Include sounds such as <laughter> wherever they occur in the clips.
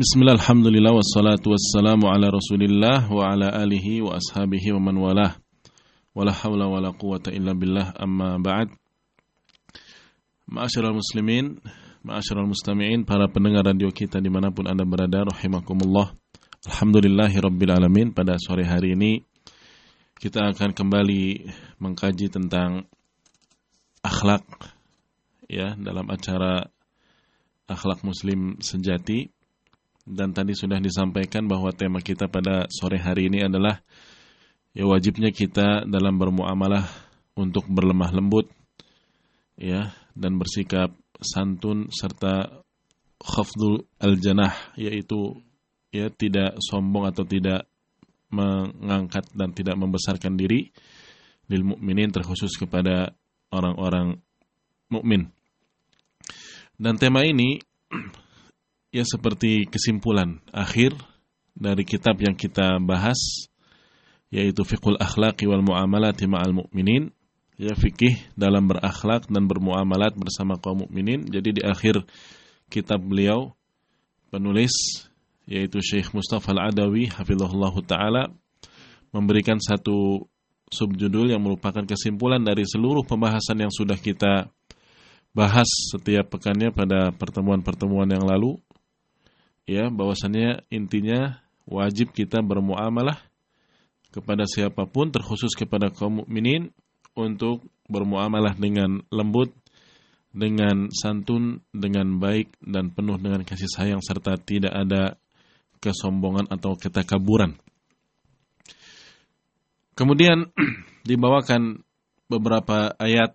Bismillah, alhamdulillah, wassalatu wassalamu ala rasulillah wa ala alihi wa ashabihi wa man walah. Wa la hawla wa la quwata illa billah amma ba'd. Ma'asyiral muslimin, ma'asyiral mustami'in, para pendengar radio kita di mana pun anda berada, rahimakumullah. Alhamdulillahi rabbil alamin, pada sore hari ini kita akan kembali mengkaji tentang akhlak ya dalam acara akhlak muslim sejati dan tadi sudah disampaikan bahwa tema kita pada sore hari ini adalah ya wajibnya kita dalam bermuamalah untuk berlemah lembut ya dan bersikap santun serta khafdul al-janah yaitu ya tidak sombong atau tidak mengangkat dan tidak membesarkan diri lil mukminin terkhusus kepada orang-orang mukmin. Dan tema ini <clears throat> ya seperti kesimpulan akhir dari kitab yang kita bahas yaitu Fiqhul Akhlaqi wal Muamalati ma'al Mu'minin ya fikih dalam berakhlak dan bermuamalat bersama kaum mukminin. Jadi di akhir kitab beliau penulis yaitu Syekh Mustafa Al-Adawi hafizahullah taala memberikan satu subjudul yang merupakan kesimpulan dari seluruh pembahasan yang sudah kita bahas setiap pekannya pada pertemuan-pertemuan yang lalu ya bahwasannya intinya wajib kita bermuamalah kepada siapa pun terkhusus kepada kaum mukminin untuk bermuamalah dengan lembut dengan santun dengan baik dan penuh dengan kasih sayang serta tidak ada kesombongan atau ketakaburan. Kemudian <clears throat> dibawakan beberapa ayat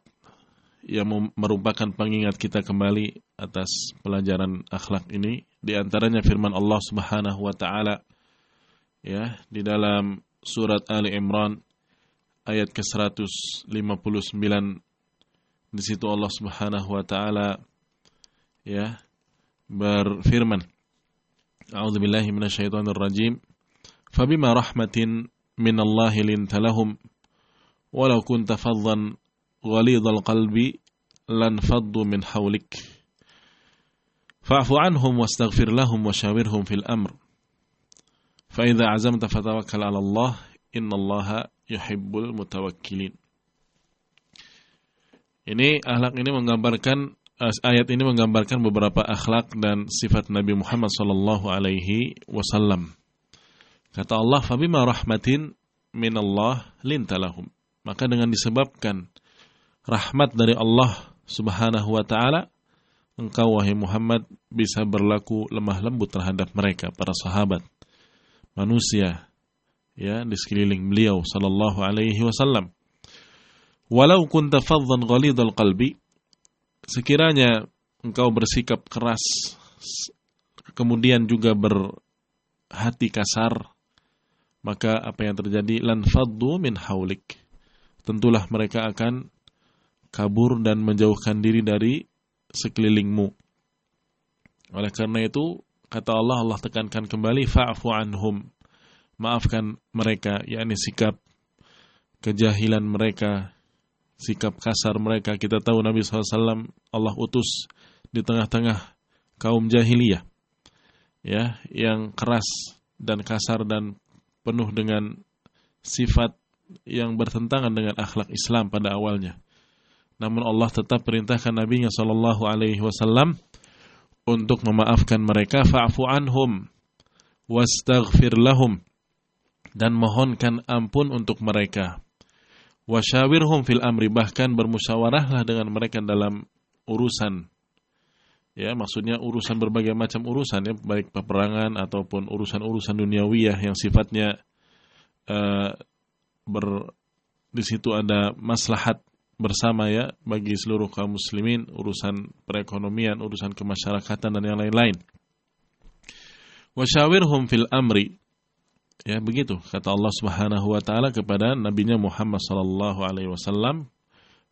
yang merupakan pengingat kita kembali atas pelajaran akhlak ini di antaranya firman Allah Subhanahu wa taala ya di dalam surat Ali Imran ayat ke-159. Di situ Allah Subhanahu wa taala ya berfirman A'udzu billahi minasyaitonir rajim. Fabima rahmatin min Allah linta lahum walau kunta faddan ghalidhal qalbi lan faddu min hawlik Fa'fu anhum wastaghfir lahum washawirhum fil amr. Fa'idha azamta fatawakkal ala Allah, innallaha yuhibbul mutawakkilin. Ini akhlak ini menggambarkan ayat ini menggambarkan beberapa akhlak dan sifat Nabi Muhammad sallallahu alaihi wasallam. Kata Allah, "Fabima rahmatin min Allah lintalahum." Maka dengan disebabkan rahmat dari Allah Subhanahu wa taala, engkau wahai Muhammad bisa berlaku lemah lembut terhadap mereka para sahabat manusia ya di sekeliling beliau sallallahu alaihi wasallam. Walau kunta faddan ghalidhal qalbi sekiranya engkau bersikap keras kemudian juga berhati kasar maka apa yang terjadi? Lan faddu min haulik tentulah mereka akan kabur dan menjauhkan diri dari sekelilingmu. Oleh karena itu, kata Allah, Allah tekankan kembali, fa'fu anhum. Maafkan mereka, yakni sikap kejahilan mereka, sikap kasar mereka. Kita tahu Nabi SAW Allah utus di tengah-tengah kaum jahiliyah. Ya, yang keras dan kasar dan penuh dengan sifat yang bertentangan dengan akhlak Islam pada awalnya. Namun Allah tetap perintahkan Nabi-Nya Shallallahu Alaihi Wasallam untuk memaafkan mereka. Fa'fu anhum wastaghfir lahum dan mohonkan ampun untuk mereka. Wasyawirhum fil amri bahkan bermusyawarahlah dengan mereka dalam urusan. Ya maksudnya urusan berbagai macam urusan ya baik peperangan ataupun urusan-urusan duniawiyah yang sifatnya uh, ber di situ ada maslahat bersama ya bagi seluruh kaum muslimin urusan perekonomian, urusan kemasyarakatan dan yang lain-lain. Wasyawirhum fil amri. Ya begitu kata Allah Subhanahu wa taala kepada nabinya Muhammad sallallahu alaihi wasallam,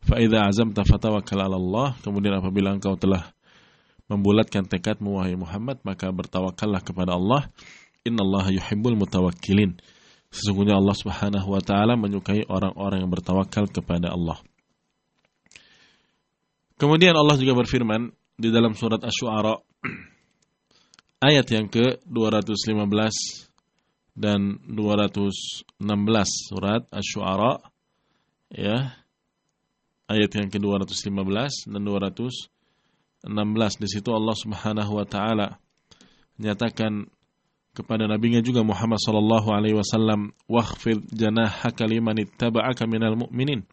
"Fa idza azamta fatawakkal 'ala Allah." Kemudian apabila engkau telah membulatkan tekadmu wahai Muhammad, maka bertawakallah kepada Allah. Innallaha yuhibbul mutawakkilin. Sesungguhnya Allah Subhanahu wa taala menyukai orang-orang yang bertawakal kepada Allah. Kemudian Allah juga berfirman di dalam surat Asy-Syu'ara <clears throat> ayat yang ke-215 dan 216 surat Asy-Syu'ara ya. Ayat yang ke-215 dan 216 di situ Allah Subhanahu wa taala menyatakan kepada nabinya juga Muhammad sallallahu alaihi wasallam wakhfid janahaka liman ittaba'aka minal mu'minin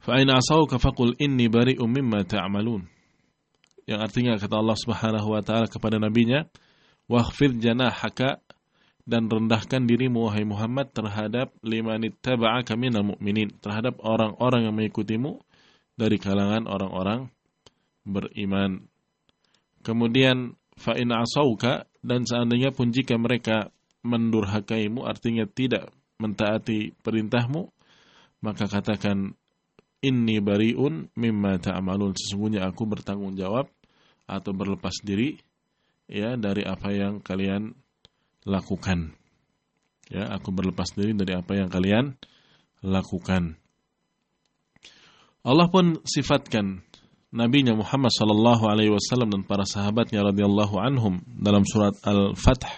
fa in asauka faqul inni bari'um mimma ta'malun yang artinya kata Allah Subhanahu wa taala kepada nabinya wakhfid janahaka dan rendahkan dirimu wahai Muhammad terhadap liman ittaba'aka minal mu'minin terhadap orang-orang yang mengikutimu dari kalangan orang-orang beriman. Kemudian fa in asauka dan seandainya pun jika mereka mendurhakaimu artinya tidak mentaati perintahmu maka katakan inni bariun mimma ta'malun sesungguhnya aku bertanggung jawab atau berlepas diri ya dari apa yang kalian lakukan. Ya, aku berlepas diri dari apa yang kalian lakukan. Allah pun sifatkan nabinya Muhammad sallallahu alaihi wasallam dan para sahabatnya radhiyallahu anhum dalam surat Al-Fath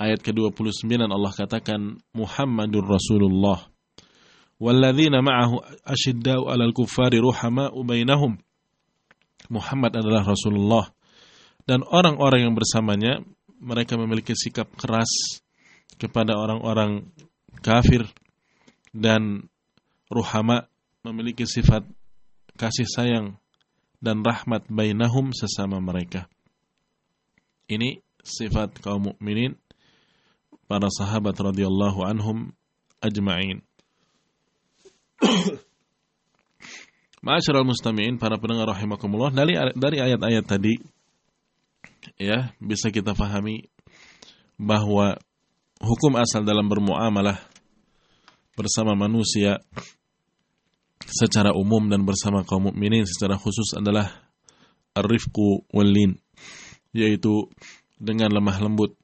ayat ke-29 Allah katakan Muhammadur Rasulullah walladzina ma'ahu asyiddau 'alal kuffari ruhama'u bainahum Muhammad adalah Rasulullah dan orang-orang yang bersamanya mereka memiliki sikap keras kepada orang-orang kafir dan ruhama memiliki sifat kasih sayang dan rahmat bainahum sesama mereka. Ini sifat kaum mukminin para sahabat radhiyallahu anhum ajma'in. <coughs> Ma'asyiral mustami'in para pendengar rahimakumullah dari dari ayat-ayat tadi ya bisa kita fahami bahwa hukum asal dalam bermuamalah bersama manusia secara umum dan bersama kaum mukminin secara khusus adalah ar-rifqu wal-lin yaitu dengan lemah lembut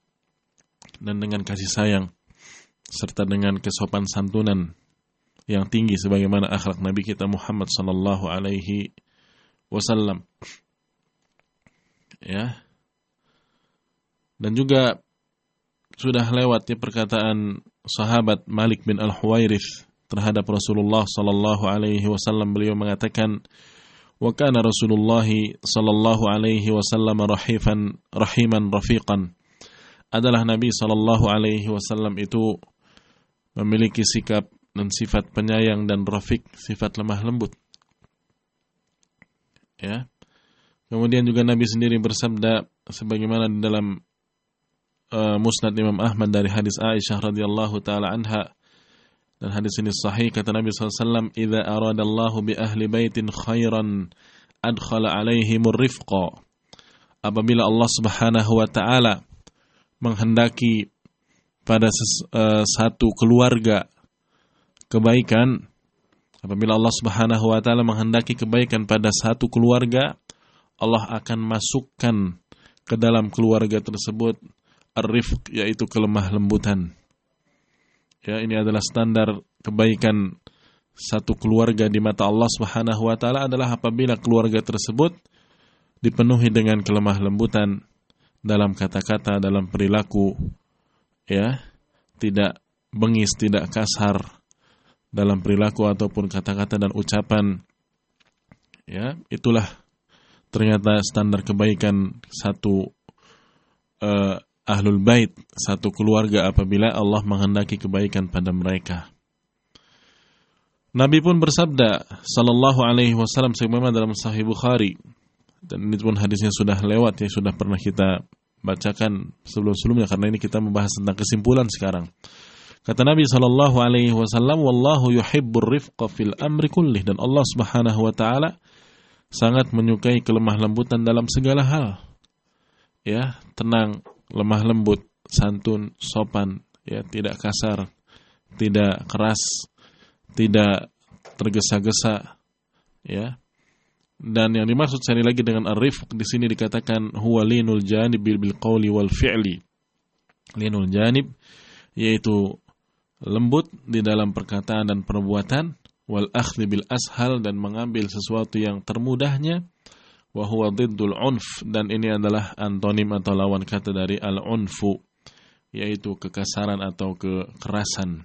dan dengan kasih sayang serta dengan kesopan santunan yang tinggi sebagaimana akhlak Nabi kita Muhammad sallallahu alaihi wasallam. Ya. Dan juga sudah lewat ya perkataan sahabat Malik bin Al-Huwairith terhadap Rasulullah sallallahu alaihi wasallam beliau mengatakan wa kana Rasulullah sallallahu alaihi wasallam rahifan rahiman rafiqan adalah Nabi sallallahu alaihi wasallam itu memiliki sikap dan sifat penyayang dan rafiq sifat lemah lembut. Ya. Kemudian juga Nabi sendiri bersabda sebagaimana di dalam uh, Musnad Imam Ahmad dari hadis Aisyah radhiyallahu taala anha dan hadis ini sahih kata Nabi SAW idza aradallahu bi ahli baitin khairan adkhala alaihim rifqa apabila Allah Subhanahu wa taala menghendaki pada ses, uh, satu keluarga kebaikan apabila Allah Subhanahu wa taala menghendaki kebaikan pada satu keluarga Allah akan masukkan ke dalam keluarga tersebut ar-rifq yaitu kelemah lembutan. Ya, ini adalah standar kebaikan satu keluarga di mata Allah Subhanahu wa taala adalah apabila keluarga tersebut dipenuhi dengan kelemah lembutan dalam kata-kata, dalam perilaku, ya, tidak bengis, tidak kasar dalam perilaku ataupun kata-kata dan ucapan. Ya, itulah ternyata standar kebaikan satu uh, ahlul bait, satu keluarga apabila Allah menghendaki kebaikan pada mereka. Nabi pun bersabda sallallahu alaihi wasallam sebagaimana dalam sahih Bukhari dan ini pun hadisnya sudah lewat ya sudah pernah kita bacakan sebelum-sebelumnya karena ini kita membahas tentang kesimpulan sekarang. Kata Nabi sallallahu alaihi wasallam wallahu yuhibbur rifqa fil amri kullih dan Allah Subhanahu wa taala sangat menyukai kelemah lembutan dalam segala hal. Ya, tenang, lemah lembut, santun, sopan, ya tidak kasar, tidak keras, tidak tergesa-gesa, ya. Dan yang dimaksud sekali lagi dengan arif di sini dikatakan huwa linul janib bil bil qawli wal fi'li. Linul janib yaitu lembut di dalam perkataan dan perbuatan wal akhli bil ashal dan mengambil sesuatu yang termudahnya wa huwa diddul unf dan ini adalah antonim atau lawan kata dari al-unfu yaitu kekasaran atau kekerasan.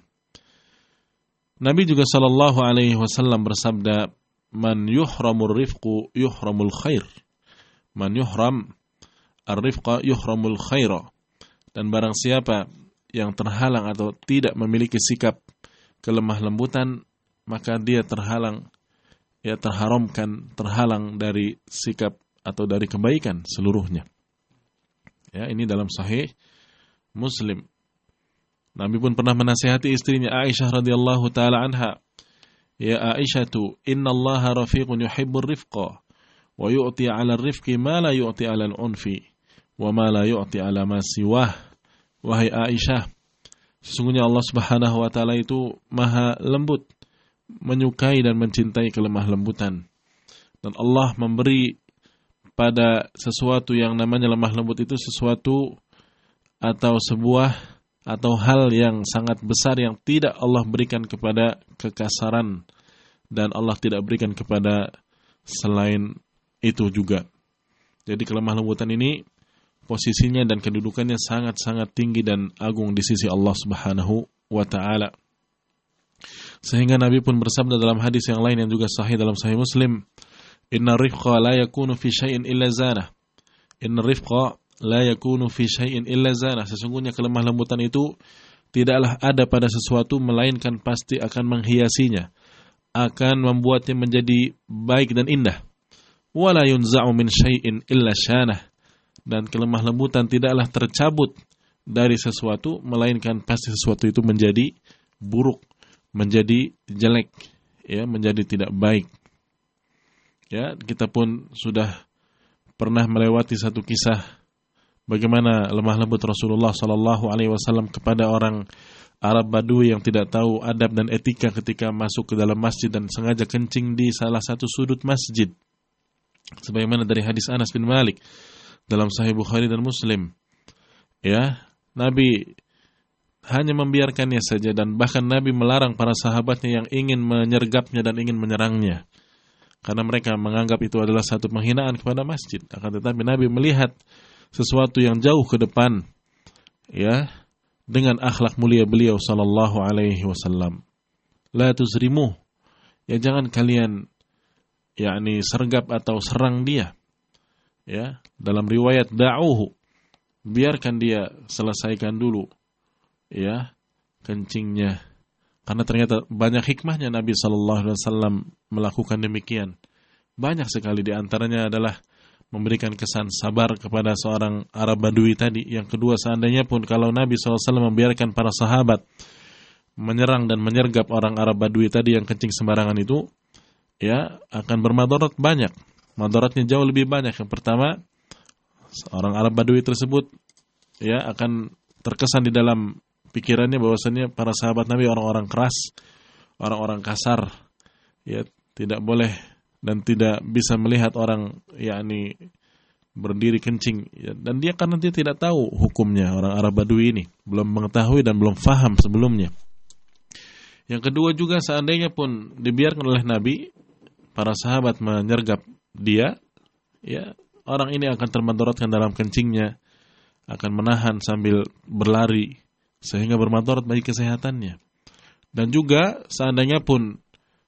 Nabi juga sallallahu alaihi wasallam bersabda, "Man yuhramur rifqu yuhramul khair." Man yuhram ar-rifqa yuhramul khaira. Dan barang siapa yang terhalang atau tidak memiliki sikap kelemah lembutan, maka dia terhalang ya terharamkan, terhalang dari sikap atau dari kebaikan seluruhnya. Ya, ini dalam sahih Muslim. Nabi pun pernah menasihati istrinya Aisyah radhiyallahu taala anha, "Ya Aisyah, inna Allah rafiqun yuhibbur rifqa wa yu'ti 'ala ar-rifqi ma la yu'ti 'ala al-unfi wa ma la yu'ti 'ala ma siwah." Wahai Aisyah, sesungguhnya Allah Subhanahu wa taala itu maha lembut menyukai dan mencintai kelemah lembutan. Dan Allah memberi pada sesuatu yang namanya lemah lembut itu sesuatu atau sebuah atau hal yang sangat besar yang tidak Allah berikan kepada kekasaran dan Allah tidak berikan kepada selain itu juga. Jadi kelemah lembutan ini posisinya dan kedudukannya sangat-sangat tinggi dan agung di sisi Allah Subhanahu wa taala. Sehingga Nabi pun bersabda dalam hadis yang lain yang juga sahih dalam sahih Muslim, "Inna rifqa la yakunu fi syai'in illa zanah." Inna rifqa la yakunu fi syai'in illa zanah. Sesungguhnya kelemah lembutan itu tidaklah ada pada sesuatu melainkan pasti akan menghiasinya, akan membuatnya menjadi baik dan indah. Wala yunza'u min syai'in illa syanah. Dan kelemah lembutan tidaklah tercabut dari sesuatu melainkan pasti sesuatu itu menjadi buruk menjadi jelek, ya, menjadi tidak baik. Ya, kita pun sudah pernah melewati satu kisah bagaimana lemah lembut Rasulullah Shallallahu Alaihi Wasallam kepada orang Arab Badui yang tidak tahu adab dan etika ketika masuk ke dalam masjid dan sengaja kencing di salah satu sudut masjid. Sebagaimana dari hadis Anas bin Malik dalam Sahih Bukhari dan Muslim. Ya, Nabi hanya membiarkannya saja dan bahkan Nabi melarang para sahabatnya yang ingin menyergapnya dan ingin menyerangnya. Karena mereka menganggap itu adalah satu penghinaan kepada masjid. Akan tetapi Nabi melihat sesuatu yang jauh ke depan ya dengan akhlak mulia beliau sallallahu alaihi wasallam. La tuzrimu ya jangan kalian yakni sergap atau serang dia ya dalam riwayat da'uhu. Biarkan dia selesaikan dulu ya kencingnya. Karena ternyata banyak hikmahnya Nabi Shallallahu Alaihi Wasallam melakukan demikian. Banyak sekali di antaranya adalah memberikan kesan sabar kepada seorang Arab Badui tadi. Yang kedua seandainya pun kalau Nabi SAW membiarkan para sahabat menyerang dan menyergap orang Arab Badui tadi yang kencing sembarangan itu ya akan bermadarat banyak madaratnya jauh lebih banyak. Yang pertama seorang Arab Badui tersebut ya akan terkesan di dalam pikirannya bahwasanya para sahabat Nabi orang-orang keras, orang-orang kasar, ya tidak boleh dan tidak bisa melihat orang yakni berdiri kencing ya, dan dia kan nanti tidak tahu hukumnya orang Arab Badui ini. Belum mengetahui dan belum faham sebelumnya. Yang kedua juga seandainya pun dibiarkan oleh Nabi para sahabat menyergap dia ya orang ini akan termandaratkan dalam kencingnya akan menahan sambil berlari sehingga bermadarat bagi kesehatannya. Dan juga seandainya pun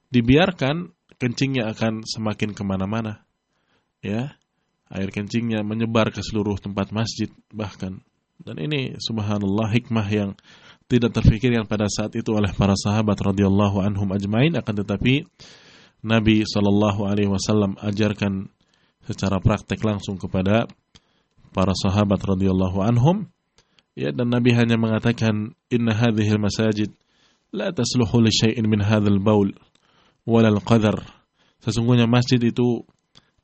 dibiarkan kencingnya akan semakin ke mana-mana, ya air kencingnya menyebar ke seluruh tempat masjid bahkan. Dan ini subhanallah hikmah yang tidak terfikirkan pada saat itu oleh para sahabat radhiyallahu anhum ajmain akan tetapi Nabi Shallallahu alaihi wasallam ajarkan secara praktek langsung kepada para sahabat radhiyallahu anhum Ya dan Nabi hanya mengatakan inna hadhil masajid la tasluhu li syai'in min hadzal baul walal qadar. Sesungguhnya masjid itu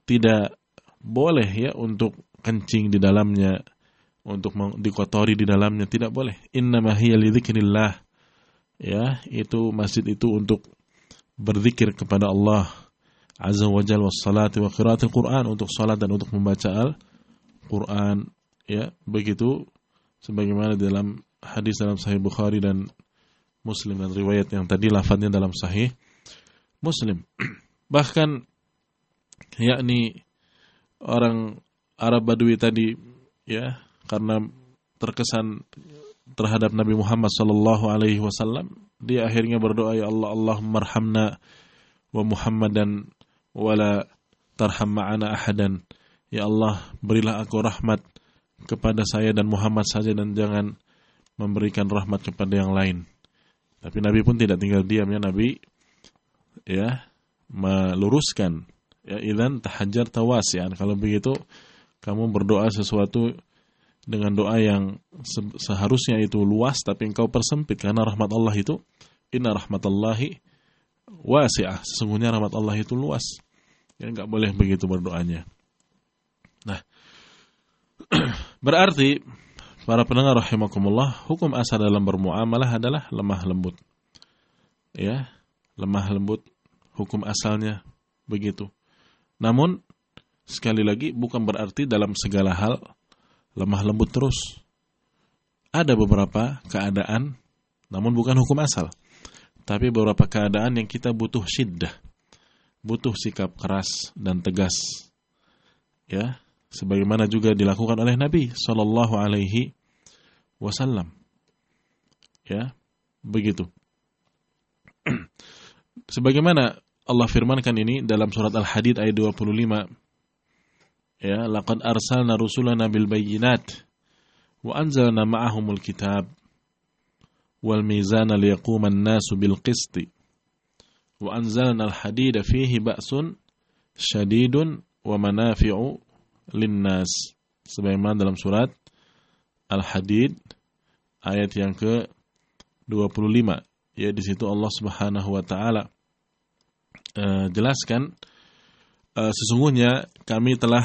tidak boleh ya untuk kencing di dalamnya, untuk dikotori di dalamnya tidak boleh. Innama hiya lidzikrillah. Ya, itu masjid itu untuk berzikir kepada Allah Azza wa Jalla was salati wa qiraatil Quran untuk salat dan untuk membaca Al-Quran ya begitu sebagaimana dalam hadis dalam Sahih Bukhari dan Muslim dan riwayat yang tadi lafadznya dalam Sahih Muslim. <clears throat> Bahkan yakni orang Arab Badui tadi ya karena terkesan terhadap Nabi Muhammad sallallahu alaihi wasallam dia akhirnya berdoa ya Allah Allah marhamna wa Muhammadan wala tarham ma'ana ahadan. Ya Allah berilah aku rahmat kepada saya dan Muhammad saja dan jangan memberikan rahmat kepada yang lain. Tapi Nabi pun tidak tinggal diam ya Nabi. Ya meluruskan. Ya ilan tahajjar tawasian kalau begitu kamu berdoa sesuatu dengan doa yang seharusnya itu luas tapi engkau persempit karena rahmat Allah itu inna rahmatallahi wasi'ah. Sesungguhnya rahmat Allah itu luas. Ya nggak boleh begitu berdoanya. Nah <clears throat> berarti para pendengar rahimakumullah hukum asal dalam bermuamalah adalah lemah lembut. Ya lemah lembut hukum asalnya begitu. Namun sekali lagi bukan berarti dalam segala hal lemah lembut terus. Ada beberapa keadaan, namun bukan hukum asal. Tapi beberapa keadaan yang kita butuh syiddah. Butuh sikap keras dan tegas. Ya, sebagaimana juga dilakukan oleh Nabi Shallallahu alaihi wasallam. Ya, begitu. <clears throat> sebagaimana Allah firmankan ini dalam surat Al-Hadid ayat 25 ya laqad arsalna rusulana bil bayyinat wa anzalna ma'ahumul kitab wal mizana liyaquma an-nasu bil qisti wa anzalna al hadida fihi ba'sun syadidun wa manafi'u linnas. Sebagaimana dalam surat Al-Hadid ayat yang ke 25 ya di situ Allah Subhanahu wa taala uh, jelaskan uh, sesungguhnya kami telah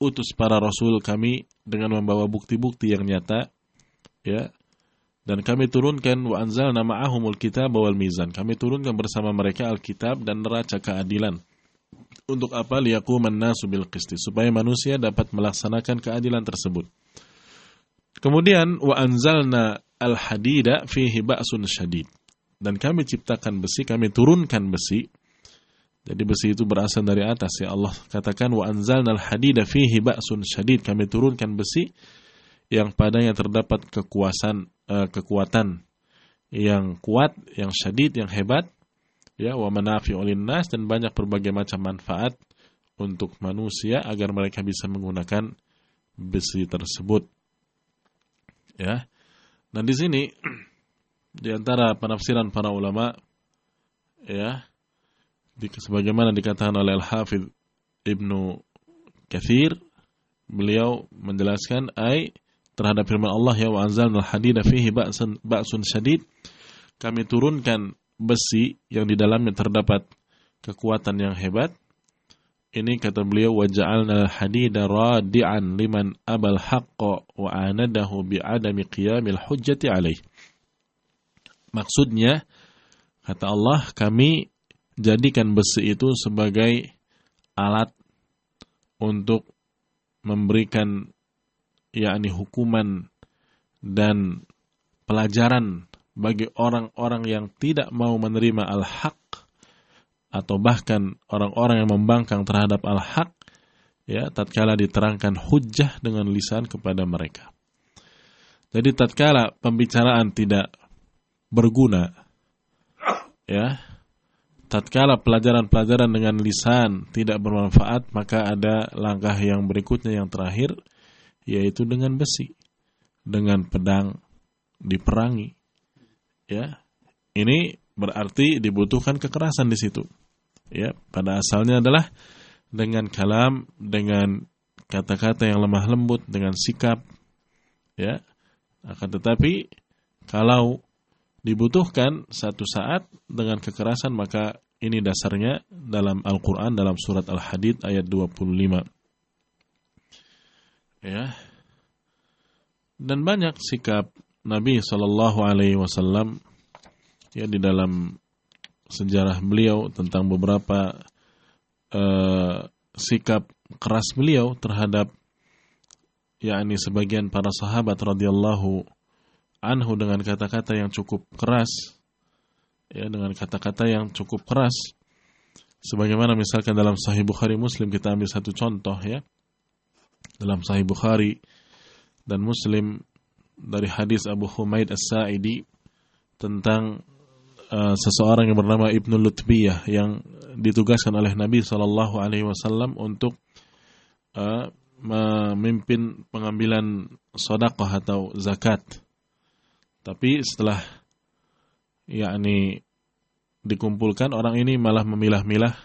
utus para rasul kami dengan membawa bukti-bukti yang nyata ya. Dan kami turunkan wa anzalna ma'ahumul kitab wal mizan. Kami turunkan bersama mereka alkitab dan neraca keadilan. Untuk apa? Liyaquman nasu bil qisti supaya manusia dapat melaksanakan keadilan tersebut. Kemudian wa anzalna al hadida fihi ba'sun syadid. Dan kami ciptakan besi kami turunkan besi jadi besi itu berasal dari atas ya Allah katakan wa anzalnal hadida fihi ba'sun syadid kami turunkan besi yang padanya terdapat kekuasaan uh, kekuatan yang kuat, yang syadid, yang hebat ya wa manafi'ul nas dan banyak berbagai macam manfaat untuk manusia agar mereka bisa menggunakan besi tersebut. Ya. Dan di sini <clears throat> di antara penafsiran para ulama ya sebagaimana dikatakan oleh Al-Hafidh Ibnu Kathir beliau menjelaskan ay terhadap firman Allah ya wa anzalnal hadida fihi ba'sun ba'sun syadid kami turunkan besi yang di dalamnya terdapat kekuatan yang hebat. Ini kata beliau wa ja'alna hadida radi'an liman abal haqqa wa anadahu bi'adami qiyamil hujjati alaih maksudnya kata Allah kami jadikan besi itu sebagai alat untuk memberikan yakni hukuman dan pelajaran bagi orang-orang yang tidak mau menerima al-haq atau bahkan orang-orang yang membangkang terhadap al-haq ya tatkala diterangkan hujjah dengan lisan kepada mereka. Jadi tatkala pembicaraan tidak berguna ya tatkala pelajaran-pelajaran dengan lisan tidak bermanfaat, maka ada langkah yang berikutnya yang terakhir yaitu dengan besi, dengan pedang diperangi. Ya. Ini berarti dibutuhkan kekerasan di situ. Ya, pada asalnya adalah dengan kalam, dengan kata-kata yang lemah lembut, dengan sikap ya. Akan tetapi kalau dibutuhkan satu saat dengan kekerasan maka ini dasarnya dalam Al-Qur'an dalam surat Al-Hadid ayat 25. Ya. Dan banyak sikap Nabi Shallallahu alaihi wasallam ya di dalam sejarah beliau tentang beberapa uh, sikap keras beliau terhadap yakni sebagian para sahabat radhiyallahu anhu dengan kata-kata yang cukup keras. Ya dengan kata-kata yang cukup keras. Sebagaimana misalkan dalam sahih Bukhari Muslim kita ambil satu contoh ya. Dalam Sahih Bukhari dan Muslim dari hadis Abu Humaid As-Sa'idi tentang uh, seseorang yang bernama Ibnu Lutbiyah yang ditugaskan oleh Nabi Shallallahu Alaihi Wasallam untuk uh, memimpin pengambilan sodakoh atau zakat. Tapi setelah yakni dikumpulkan orang ini malah memilah-milah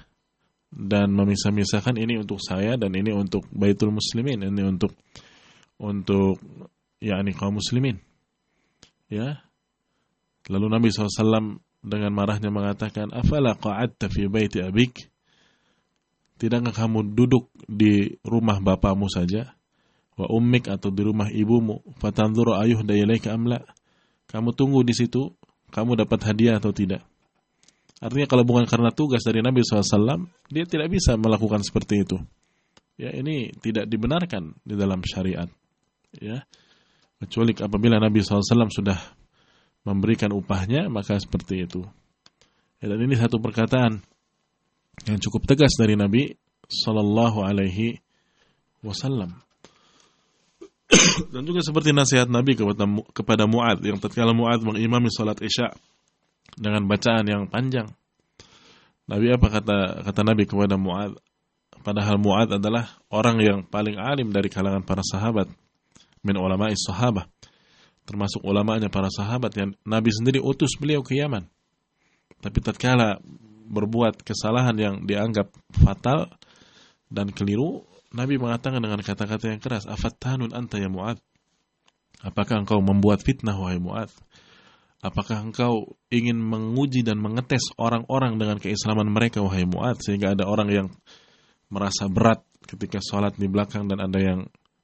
dan memisah-misahkan ini untuk saya dan ini untuk Baitul Muslimin, ini untuk untuk yakni kaum muslimin. Ya. Lalu Nabi SAW dengan marahnya mengatakan, "Afala qa'adta fi baiti abik?" Tidakkah kamu duduk di rumah bapamu saja? Wa ummik atau di rumah ibumu? Fatanzuru ayuh dayalaika amla? Kamu tunggu di situ, kamu dapat hadiah atau tidak? Artinya kalau bukan karena tugas dari Nabi SAW, dia tidak bisa melakukan seperti itu. Ya, ini tidak dibenarkan di dalam syariat. Ya, kecuali apabila Nabi SAW sudah memberikan upahnya maka seperti itu ya, dan ini satu perkataan yang cukup tegas dari Nabi Sallallahu Alaihi Wasallam <coughs> dan juga seperti nasihat Nabi kepada kepada Muad yang tatkala Muad mengimami salat isya dengan bacaan yang panjang. Nabi apa kata kata Nabi kepada Muad? Padahal Muad adalah orang yang paling alim dari kalangan para sahabat min ulama sahabah termasuk ulamanya para sahabat yang Nabi sendiri utus beliau ke Yaman. Tapi tatkala berbuat kesalahan yang dianggap fatal dan keliru Nabi mengatakan dengan kata-kata yang keras afattanun anta ya Mu'ad apakah engkau membuat fitnah wahai Mu'ad apakah engkau ingin menguji dan mengetes orang-orang dengan keislaman mereka wahai Mu'ad sehingga ada orang yang merasa berat ketika sholat di belakang dan ada yang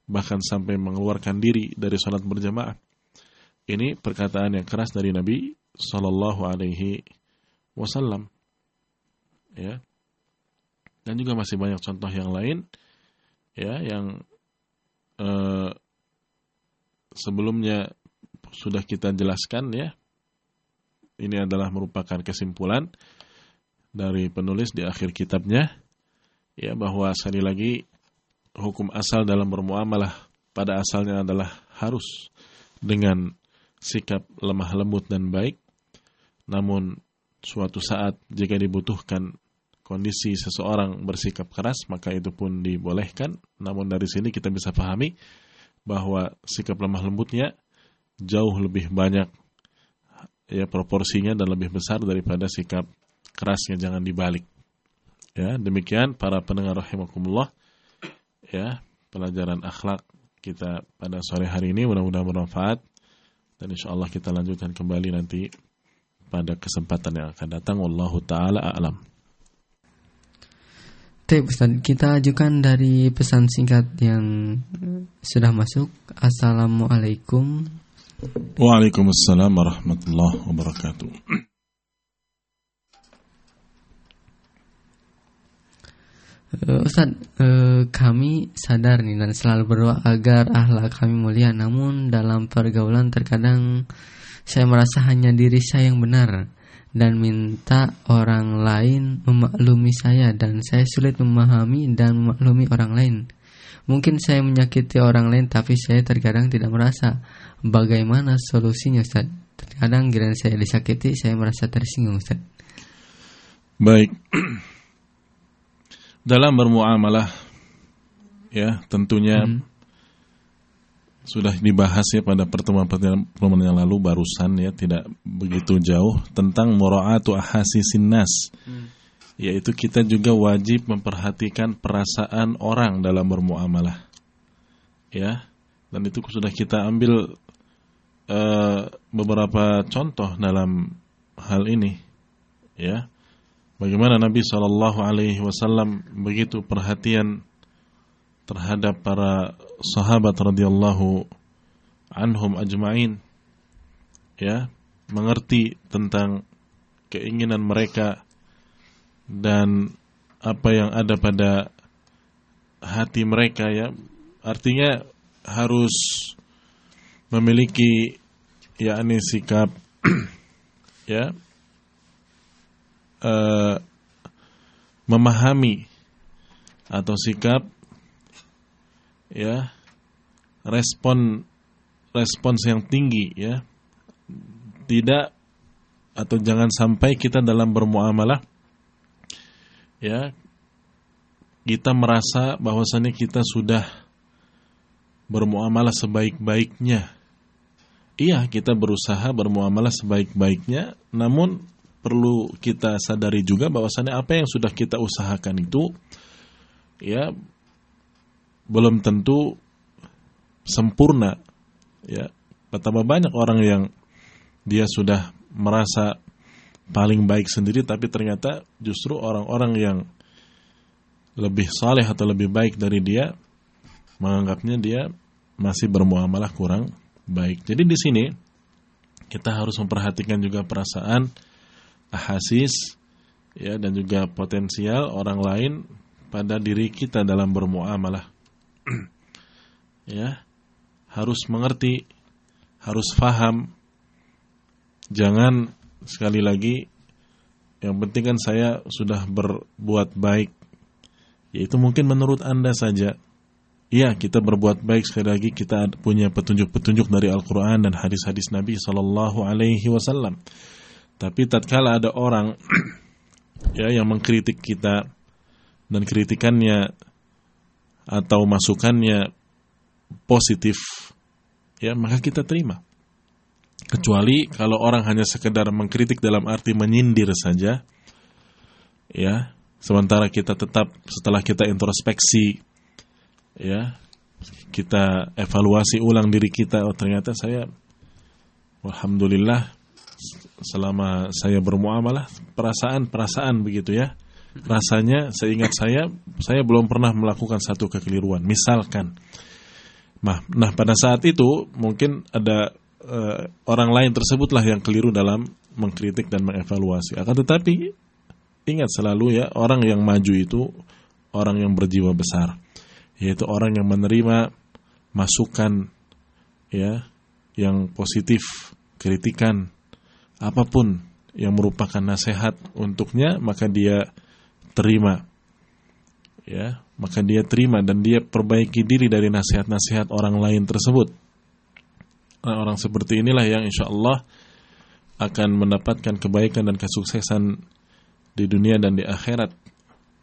bahkan sampai mengeluarkan diri dari salat berjamaah. Ini perkataan yang keras dari Nabi Shallallahu Alaihi Wasallam. Ya. Dan juga masih banyak contoh yang lain, ya, yang eh, sebelumnya sudah kita jelaskan, ya. Ini adalah merupakan kesimpulan dari penulis di akhir kitabnya, ya, bahwa sekali lagi hukum asal dalam bermuamalah pada asalnya adalah harus dengan sikap lemah lembut dan baik. Namun suatu saat jika dibutuhkan kondisi seseorang bersikap keras maka itu pun dibolehkan. Namun dari sini kita bisa pahami bahwa sikap lemah lembutnya jauh lebih banyak ya proporsinya dan lebih besar daripada sikap kerasnya jangan dibalik. Ya, demikian para pendengar rahimakumullah ya pelajaran akhlak kita pada sore hari ini mudah-mudahan bermanfaat dan insya Allah kita lanjutkan kembali nanti pada kesempatan yang akan datang wallahu taala a'lam. Baik Ustaz, kita ajukan dari pesan singkat yang sudah masuk. Assalamualaikum. Waalaikumsalam warahmatullahi wabarakatuh. Uh, Ustaz, uh, kami sadar nih dan selalu berdoa agar akhlak kami mulia. Namun dalam pergaulan terkadang saya merasa hanya diri saya yang benar dan minta orang lain memaklumi saya dan saya sulit memahami dan memaklumi orang lain. Mungkin saya menyakiti orang lain tapi saya terkadang tidak merasa. Bagaimana solusinya Ustaz? Terkadang giliran saya disakiti saya merasa tersinggung Ustaz. Baik. <clears throat> dalam bermuamalah ya tentunya hmm. Sudah dibahas ya pada pertemuan-pertemuan yang lalu barusan ya tidak begitu jauh tentang muraatu ahasisin nas. Hmm. yaitu kita juga wajib memperhatikan perasaan orang dalam bermuamalah. Ya dan itu sudah kita ambil uh, beberapa contoh dalam hal ini. Ya Bagaimana Nabi Shallallahu Alaihi Wasallam begitu perhatian terhadap para sahabat radhiyallahu anhum ajma'in ya mengerti tentang keinginan mereka dan apa yang ada pada hati mereka ya. Artinya harus memiliki yakni sikap <clears throat> ya uh, memahami atau sikap ya respon respons yang tinggi ya tidak atau jangan sampai kita dalam bermuamalah ya kita merasa bahwasannya kita sudah bermuamalah sebaik-baiknya. Iya, kita berusaha bermuamalah sebaik-baiknya, namun perlu kita sadari juga bahwasannya apa yang sudah kita usahakan itu ya belum tentu sempurna. Ya, betapa banyak orang yang dia sudah merasa paling baik sendiri tapi ternyata justru orang-orang yang lebih saleh atau lebih baik dari dia menganggapnya dia masih bermuamalah kurang baik. Jadi di sini kita harus memperhatikan juga perasaan ahasis ya dan juga potensial orang lain pada diri kita dalam bermuamalah. <clears throat> ya. Harus mengerti, harus faham. Jangan sekali lagi yang penting kan saya sudah berbuat baik yaitu mungkin menurut Anda saja. Ya, kita berbuat baik sekali lagi kita punya petunjuk-petunjuk dari Al-Qur'an dan hadis-hadis Nabi sallallahu alaihi wasallam. Tapi tatkala ada orang <clears throat> ya yang mengkritik kita dan kritikannya atau masukannya positif ya maka kita terima. Kecuali kalau orang hanya sekedar mengkritik dalam arti menyindir saja ya Sementara kita tetap setelah kita introspeksi ya, kita evaluasi ulang diri kita, oh ternyata saya alhamdulillah selama saya bermuamalah perasaan-perasaan begitu ya. Rasanya seingat saya saya belum pernah melakukan satu kekeliruan. Misalkan Nah, nah pada saat itu mungkin ada uh, orang lain tersebutlah yang keliru dalam mengkritik dan mengevaluasi. Akan tetapi ingat selalu ya orang yang maju itu orang yang berjiwa besar yaitu orang yang menerima masukan ya yang positif kritikan apa pun yang merupakan nasihat untuknya maka dia terima ya maka dia terima dan dia perbaiki diri dari nasihat-nasihat orang lain tersebut nah, orang seperti inilah yang insya Allah akan mendapatkan kebaikan dan kesuksesan di dunia dan di akhirat.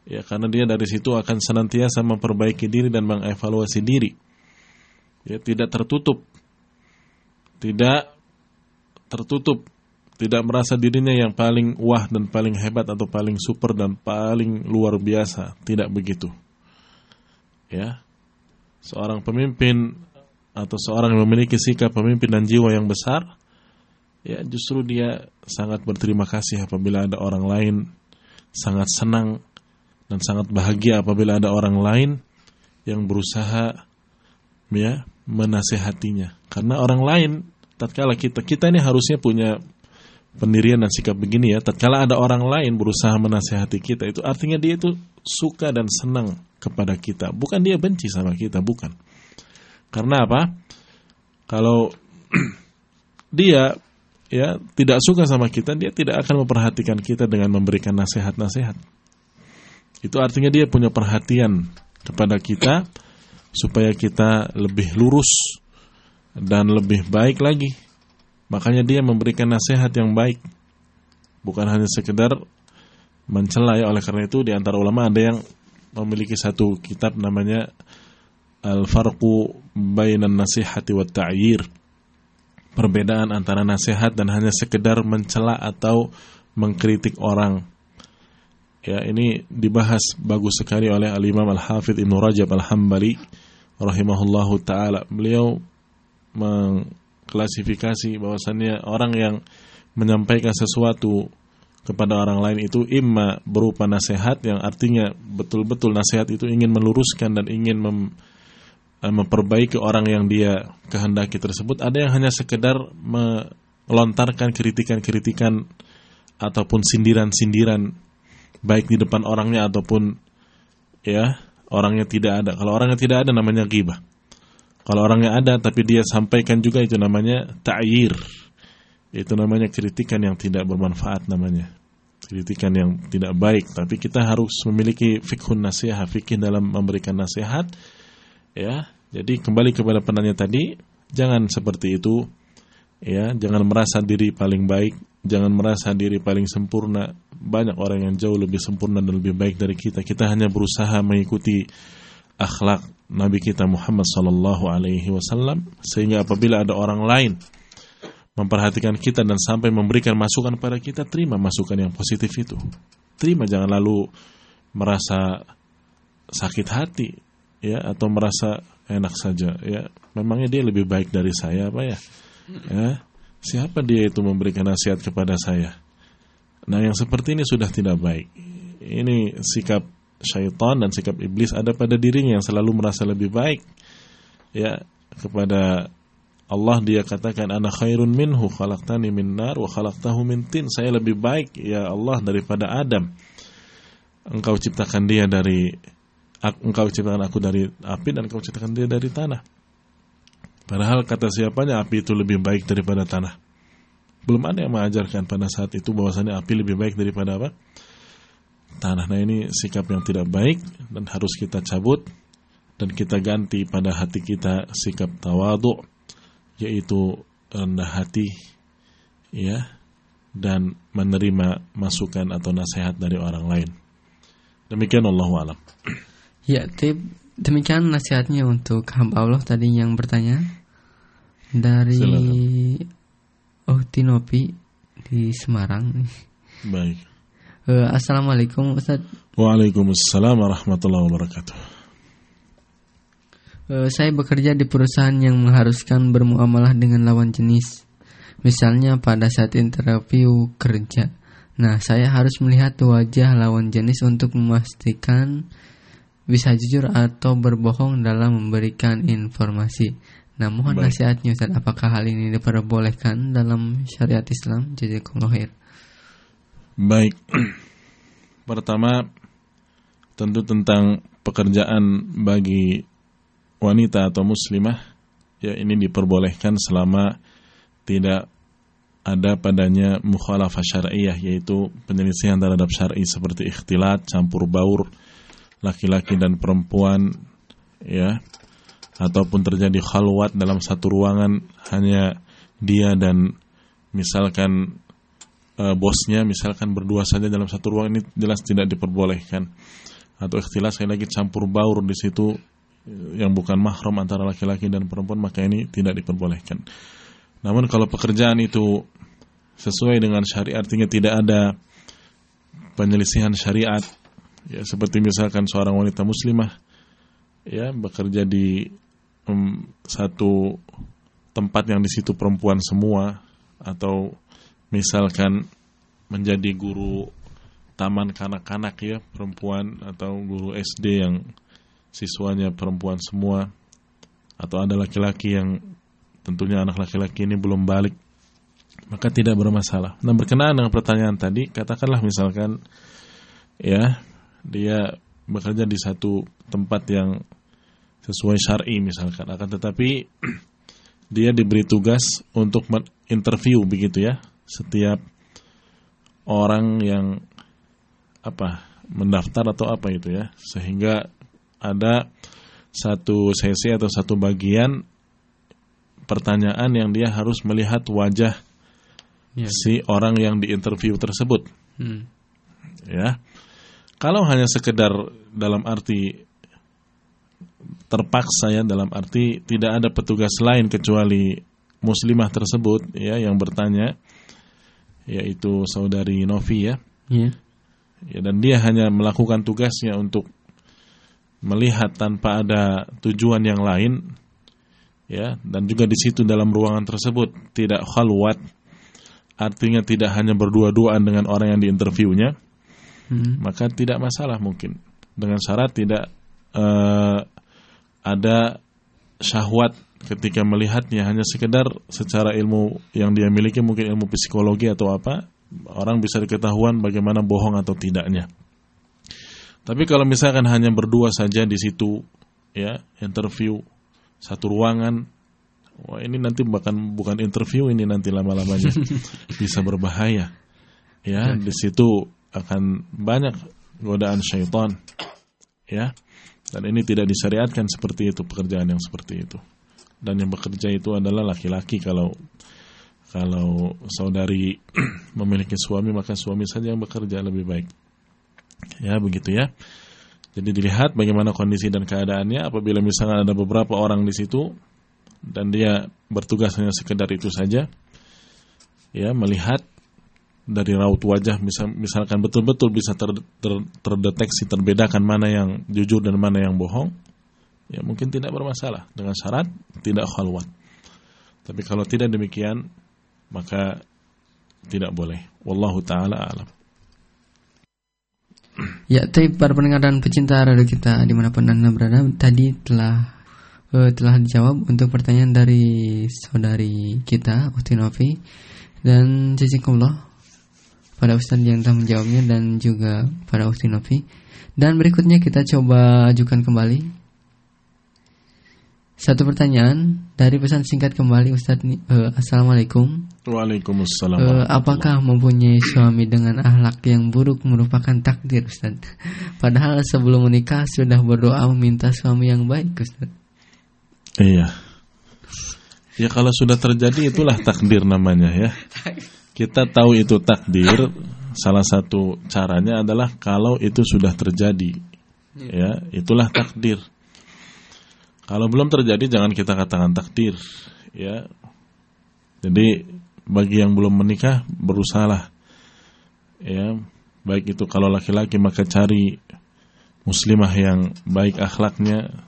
Ya, karena dia dari situ akan senantiasa memperbaiki diri dan mengevaluasi diri. Ya, tidak tertutup. Tidak tertutup, tidak merasa dirinya yang paling wah dan paling hebat atau paling super dan paling luar biasa, tidak begitu. Ya. Seorang pemimpin atau seorang yang memiliki sikap pemimpin dan jiwa yang besar, ya justru dia sangat berterima kasih apabila ada orang lain sangat senang dan sangat bahagia apabila ada orang lain yang berusaha ya menasehatinya karena orang lain tatkala kita kita ini harusnya punya pendirian dan sikap begini ya tatkala ada orang lain berusaha menasehati kita itu artinya dia itu suka dan senang kepada kita bukan dia benci sama kita bukan karena apa kalau <clears throat> dia ya tidak suka sama kita, dia tidak akan memperhatikan kita dengan memberikan nasihat-nasihat. Itu artinya dia punya perhatian kepada kita supaya kita lebih lurus dan lebih baik lagi. Makanya dia memberikan nasihat yang baik. Bukan hanya sekedar mencela ya oleh karena itu di antara ulama ada yang memiliki satu kitab namanya Al-Farqu Bainan Nasihati wa Ta'yir perbedaan antara nasihat dan hanya sekedar mencela atau mengkritik orang. Ya, ini dibahas bagus sekali oleh Al-Imam Al-Hafidh Ibnu Rajab Al-Hambali rahimahullahu taala. Beliau mengklasifikasi bahwasannya orang yang menyampaikan sesuatu kepada orang lain itu imma berupa nasihat yang artinya betul-betul nasihat itu ingin meluruskan dan ingin mem Eh, memperbaiki orang yang dia kehendaki tersebut. Ada yang hanya sekedar melontarkan kritikan-kritikan ataupun sindiran-sindiran baik di depan orangnya ataupun ya orangnya tidak ada. Kalau orangnya tidak ada namanya ghibah kalau orangnya ada tapi dia sampaikan juga itu namanya ta'yir itu namanya kritikan yang tidak bermanfaat namanya kritikan yang tidak baik tapi kita harus memiliki fikhun nasihat fikih dalam memberikan nasihat ya Jadi kembali kepada penanya tadi, jangan seperti itu. Ya, jangan merasa diri paling baik, jangan merasa diri paling sempurna. Banyak orang yang jauh lebih sempurna dan lebih baik dari kita. Kita hanya berusaha mengikuti akhlak Nabi kita Muhammad sallallahu alaihi wasallam sehingga apabila ada orang lain memperhatikan kita dan sampai memberikan masukan pada kita, terima masukan yang positif itu. Terima jangan lalu merasa sakit hati ya atau merasa enak saja ya. Memangnya dia lebih baik dari saya apa ya? Ya? Siapa dia itu memberikan nasihat kepada saya? Nah yang seperti ini sudah tidak baik. Ini sikap syaitan dan sikap iblis ada pada dirinya yang selalu merasa lebih baik ya kepada Allah dia katakan ana khairun minhu khalaqtani min nar wa khalaqtahu min tin saya lebih baik ya Allah daripada Adam engkau ciptakan dia dari engkau ciptakan aku dari api dan engkau ciptakan dia dari tanah. Padahal kata siapanya api itu lebih baik daripada tanah. Belum ada yang mengajarkan pada saat itu bahwasanya api lebih baik daripada apa? Tanah. Nah ini sikap yang tidak baik dan harus kita cabut dan kita ganti pada hati kita sikap tawadu yaitu rendah hati ya dan menerima masukan atau nasihat dari orang lain. Demikian Allah alam. <clears throat> Ya, tip demikian nasihatnya untuk hamba Allah tadi yang bertanya dari Oh Tinopi di Semarang. Baik. Uh, Assalamualaikum Ustaz. Waalaikumsalam warahmatullahi wabarakatuh. Uh, saya bekerja di perusahaan yang mengharuskan bermuamalah dengan lawan jenis. Misalnya pada saat interview kerja. Nah, saya harus melihat wajah lawan jenis untuk memastikan bisa jujur atau berbohong dalam memberikan informasi. Nah, mohon Baik. nasihatnya Ustaz, apakah hal ini diperbolehkan dalam syariat Islam? Jazakumullah khair. Baik. Pertama tentu tentang pekerjaan bagi wanita atau muslimah ya ini diperbolehkan selama tidak ada padanya mukhalafah syariah yaitu penyelisihan terhadap syar'i seperti ikhtilat, campur baur, laki-laki dan perempuan ya ataupun terjadi khalwat dalam satu ruangan hanya dia dan misalkan e, bosnya misalkan berdua saja dalam satu ruangan ini jelas tidak diperbolehkan atau ikhtilas sekali lagi campur baur di situ e, yang bukan mahram antara laki-laki dan perempuan maka ini tidak diperbolehkan. Namun kalau pekerjaan itu sesuai dengan syariat artinya tidak ada penyelisihan syariat ya seperti misalkan seorang wanita muslimah ya bekerja di um, satu tempat yang di situ perempuan semua atau misalkan menjadi guru taman kanak-kanak ya perempuan atau guru SD yang siswanya perempuan semua atau ada laki-laki yang tentunya anak laki-laki ini belum balik maka tidak bermasalah. Nah berkenaan dengan pertanyaan tadi, katakanlah misalkan ya dia bekerja di satu tempat yang sesuai syar'i misalkan akan tetapi <clears throat> dia diberi tugas untuk interview begitu ya setiap orang yang apa mendaftar atau apa itu ya sehingga ada satu sesi atau satu bagian pertanyaan yang dia harus melihat wajah ya. si orang yang diinterview tersebut hmm. ya kalau hanya sekedar dalam arti terpaksa ya dalam arti tidak ada petugas lain kecuali muslimah tersebut ya yang bertanya yaitu saudari Novi ya. Yeah. Ya dan dia hanya melakukan tugasnya untuk melihat tanpa ada tujuan yang lain ya dan juga di situ dalam ruangan tersebut tidak khalwat artinya tidak hanya berdua-duaan dengan orang yang diinterviewnya hmm. maka tidak masalah mungkin dengan syarat tidak uh, ada syahwat ketika melihatnya hanya sekedar secara ilmu yang dia miliki mungkin ilmu psikologi atau apa orang bisa diketahuan bagaimana bohong atau tidaknya. Tapi kalau misalkan hanya berdua saja di situ ya interview satu ruangan wah ini nanti bahkan bukan interview ini nanti lama-lamanya <laughs> bisa berbahaya. Ya di situ akan banyak godaan syaitan ya. Dan ini tidak disyariatkan seperti itu pekerjaan yang seperti itu. Dan yang bekerja itu adalah laki-laki kalau kalau saudari <clears throat> memiliki suami maka suami saja yang bekerja lebih baik. Ya begitu ya. Jadi dilihat bagaimana kondisi dan keadaannya apabila misalnya ada beberapa orang di situ dan dia bertugas hanya sekedar itu saja ya melihat dari raut wajah misal, misalkan betul-betul bisa ter, ter, terdeteksi terbedakan mana yang jujur dan mana yang bohong ya mungkin tidak bermasalah. Dengan syarat tidak khalwat. Tapi kalau tidak demikian maka tidak boleh. Wallahu taala alam. Ya, tapi para pendengar dan pecinta radio kita di mana pun anda berada tadi telah uh, telah dijawab untuk pertanyaan dari saudari kita Utinovi dan jazakumullah pada Ustadz yang telah menjawabnya dan juga pada Ustadz Novi. Dan berikutnya kita coba ajukan kembali satu pertanyaan dari pesan singkat kembali Ustadz uh, Assalamualaikum. Waalaikumsalam uh, Apakah mempunyai suami dengan ahlak yang buruk merupakan takdir Ustadz? <laughs> Padahal sebelum menikah sudah berdoa meminta suami yang baik Ustadz. Iya. Ya kalau sudah terjadi itulah takdir namanya ya. Kita tahu itu takdir, salah satu caranya adalah kalau itu sudah terjadi. Ya, itulah takdir. Kalau belum terjadi jangan kita katakan takdir, ya. Jadi bagi yang belum menikah berusahalah ya, baik itu kalau laki-laki maka cari muslimah yang baik akhlaknya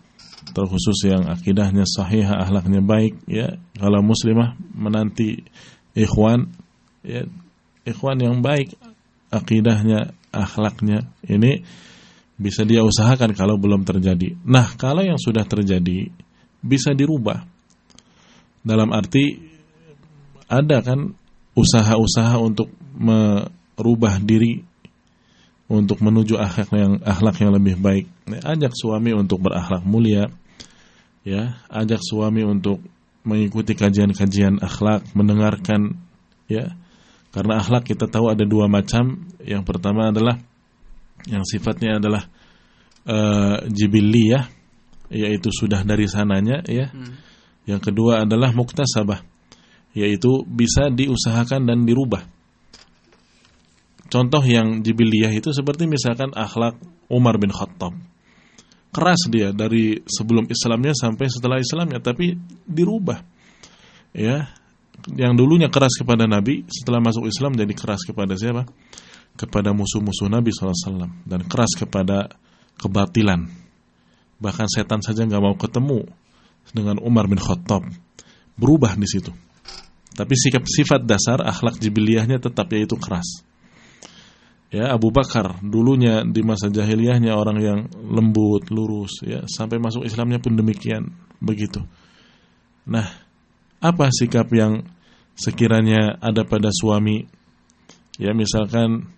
terkhusus yang akidahnya sahih, akhlaknya baik ya. Kalau muslimah menanti ikhwan ya ikhwan yang baik akidahnya, akhlaknya ini bisa dia usahakan kalau belum terjadi. Nah, kalau yang sudah terjadi bisa dirubah. Dalam arti ada kan usaha-usaha untuk merubah diri untuk menuju akhlak yang akhlak yang lebih baik. Ajak suami untuk berakhlak mulia. Ya, ajak suami untuk mengikuti kajian-kajian akhlak, mendengarkan ya karena akhlak kita tahu ada dua macam. Yang pertama adalah yang sifatnya adalah uh, jibiliyah, yaitu sudah dari sananya, ya. Hmm. Yang kedua adalah muktasabah, yaitu bisa diusahakan dan dirubah. Contoh yang jibiliyah itu seperti misalkan akhlak Umar bin Khattab. Keras dia dari sebelum Islamnya sampai setelah Islamnya, tapi dirubah. Ya, yang dulunya keras kepada Nabi setelah masuk Islam jadi keras kepada siapa? Kepada musuh-musuh Nabi SAW dan keras kepada kebatilan. Bahkan setan saja nggak mau ketemu dengan Umar bin Khattab. Berubah di situ. Tapi sikap sifat dasar akhlak jibiliyahnya tetap yaitu keras. Ya Abu Bakar dulunya di masa jahiliyahnya orang yang lembut, lurus ya sampai masuk Islamnya pun demikian begitu. Nah, apa sikap yang sekiranya ada pada suami ya misalkan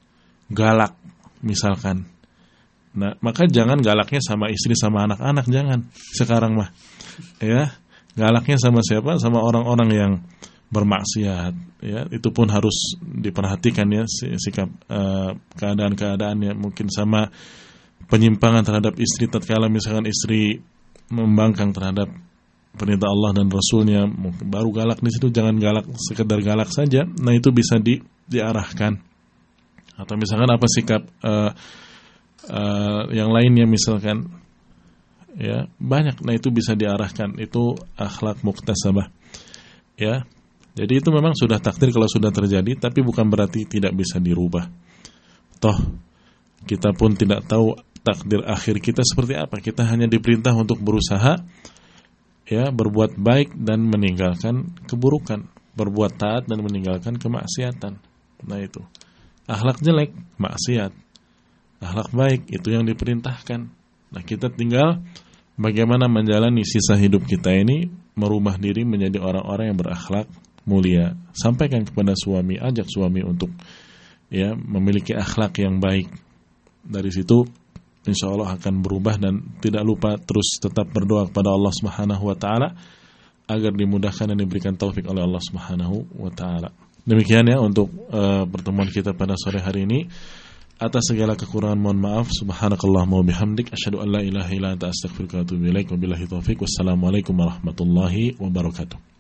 galak misalkan. Nah maka jangan galaknya sama istri sama anak-anak jangan. Sekarang mah ya. Galaknya sama siapa? Sama orang-orang yang bermaksiat ya. Itu pun harus diperhatikan ya sikap uh, keadaan-keadaannya. Mungkin sama penyimpangan terhadap istri tatkala misalkan istri membangkang terhadap perintah Allah dan Rasulnya baru galak di situ. Jangan galak sekedar galak saja. Nah itu bisa di diarahkan atau misalkan apa sikap uh, uh, yang lainnya misalkan ya banyak. Nah itu bisa diarahkan. Itu akhlak muktasabah ya. Jadi itu memang sudah takdir kalau sudah terjadi tapi bukan berarti tidak bisa dirubah. Toh kita pun tidak tahu takdir akhir kita seperti apa. Kita hanya diperintah untuk berusaha ya berbuat baik dan meninggalkan keburukan, berbuat taat dan meninggalkan kemaksiatan. Nah itu. Akhlak jelek, maksiat. Akhlak baik itu yang diperintahkan. Nah, kita tinggal bagaimana menjalani sisa hidup kita ini merubah diri menjadi orang-orang yang berakhlak mulia. Sampaikan kepada suami, ajak suami untuk ya memiliki akhlak yang baik. Dari situ insya Allah akan berubah dan tidak lupa terus tetap berdoa kepada Allah Subhanahu wa taala agar dimudahkan dan diberikan taufik oleh Allah Subhanahu wa taala. Demikian ya untuk uh, pertemuan kita pada sore hari ini. Atas segala kekurangan mohon maaf. Subhanakallahumma bihamdik asyhadu an la ilaha illa anta astaghfiruka wa atubu ilaik. Wabillahi taufik. Wassalamualaikum warahmatullahi wabarakatuh.